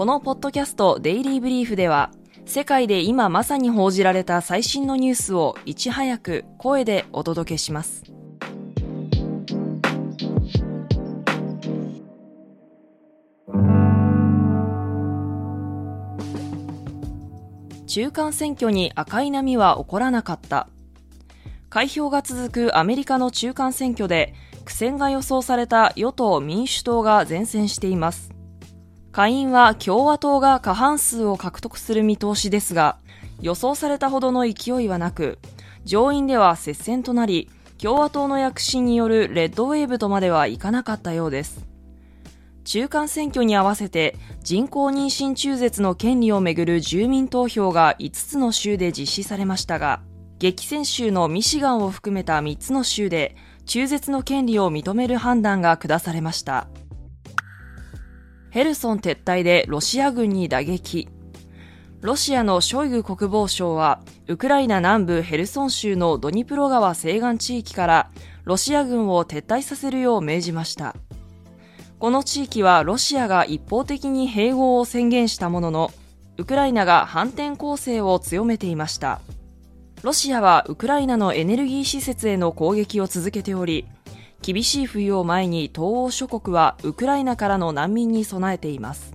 このポッドキャストデイリーブリーフでは世界で今まさに報じられた最新のニュースをいち早く声でお届けします。中間選挙に赤い波は起こらなかった。開票が続くアメリカの中間選挙で苦戦が予想された与党民主党が善戦しています。下院は共和党が過半数を獲得する見通しですが、予想されたほどの勢いはなく、上院では接戦となり、共和党の躍進によるレッドウェーブとまではいかなかったようです。中間選挙に合わせて人工妊娠中絶の権利をめぐる住民投票が5つの州で実施されましたが、激戦州のミシガンを含めた3つの州で中絶の権利を認める判断が下されました。ヘルソン撤退でロシア軍に打撃。ロシアのショイグ国防相は、ウクライナ南部ヘルソン州のドニプロ川西岸地域からロシア軍を撤退させるよう命じました。この地域はロシアが一方的に併合を宣言したものの、ウクライナが反転攻勢を強めていました。ロシアはウクライナのエネルギー施設への攻撃を続けており、厳しい冬を前に東欧諸国はウクライナからの難民に備えています。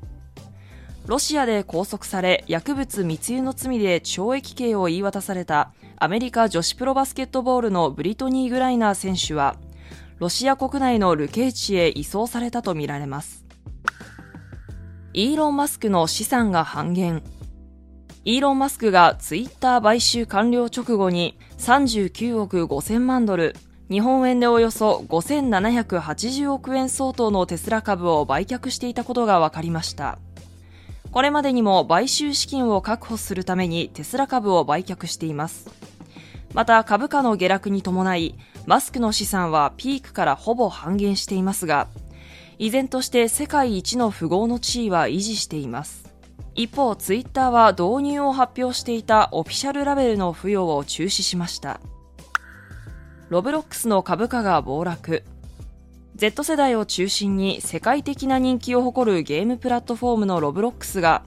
ロシアで拘束され薬物密輸の罪で懲役刑を言い渡されたアメリカ女子プロバスケットボールのブリトニー・グライナー選手はロシア国内のルケーチへ移送されたとみられます。イーロン・マスクの資産が半減。イーロン・マスクがツイッター買収完了直後に39億5000万ドル、日本円でおよそ5780億円相当のテスラ株を売却していたことが分かりました。これまでにも買収資金を確保するためにテスラ株を売却しています。また株価の下落に伴い、マスクの資産はピークからほぼ半減していますが、依然として世界一の富豪の地位は維持しています。一方、ツイッターは導入を発表していたオフィシャルラベルの付与を中止しました。ロブロックスの株価が暴落。Z 世代を中心に世界的な人気を誇るゲームプラットフォームのロブロックスが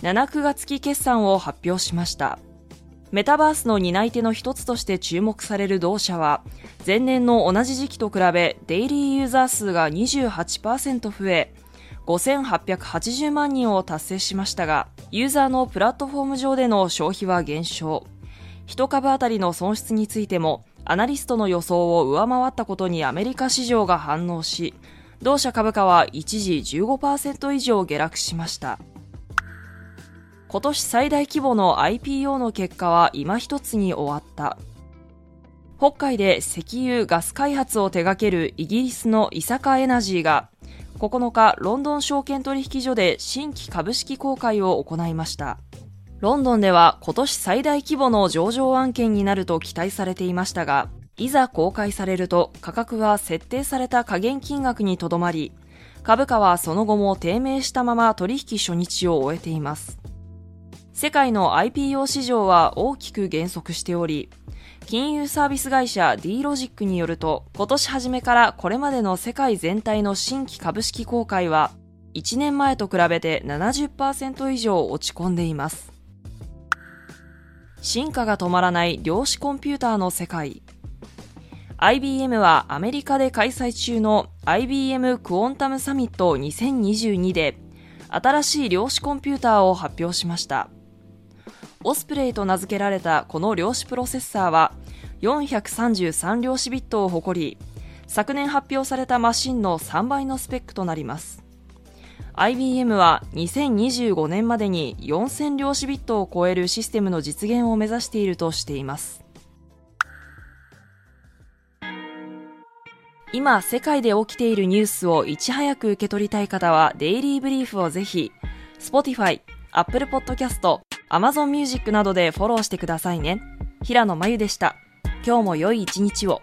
7、9月期決算を発表しました。メタバースの担い手の一つとして注目される同社は、前年の同じ時期と比べデイリーユーザー数が28%増え、5880万人を達成しましたが、ユーザーのプラットフォーム上での消費は減少。1株当たりの損失についてもアナリストの予想を上回ったことにアメリカ市場が反応し、同社株価は一時15%以上下落しました。今年最大規模の IPO の結果は今一つに終わった。北海で石油ガス開発を手掛けるイギリスのイサカエナジーが9日ロンドン証券取引所で新規株式公開を行いました。ロンドンでは今年最大規模の上場案件になると期待されていましたが、いざ公開されると価格は設定された下限金額にとどまり、株価はその後も低迷したまま取引初日を終えています。世界の IPO 市場は大きく減速しており、金融サービス会社 D ロジックによると、今年初めからこれまでの世界全体の新規株式公開は、1年前と比べて70%以上落ち込んでいます。進化が止まらない量子コンピューターの世界。IBM はアメリカで開催中の IBM クオンタムサミット2022で新しい量子コンピューターを発表しましたオスプレイと名付けられたこの量子プロセッサーは433量子ビットを誇り昨年発表されたマシンの3倍のスペックとなります IBM は2025年までに4000量子ビットを超えるシステムの実現を目指しているとしています。今世界で起きているニュースをいち早く受け取りたい方はデイリーブリーフをぜひ Spotify、Apple Podcast、Amazon Music などでフォローしてくださいね。平野真由でした。今日も良い一日を。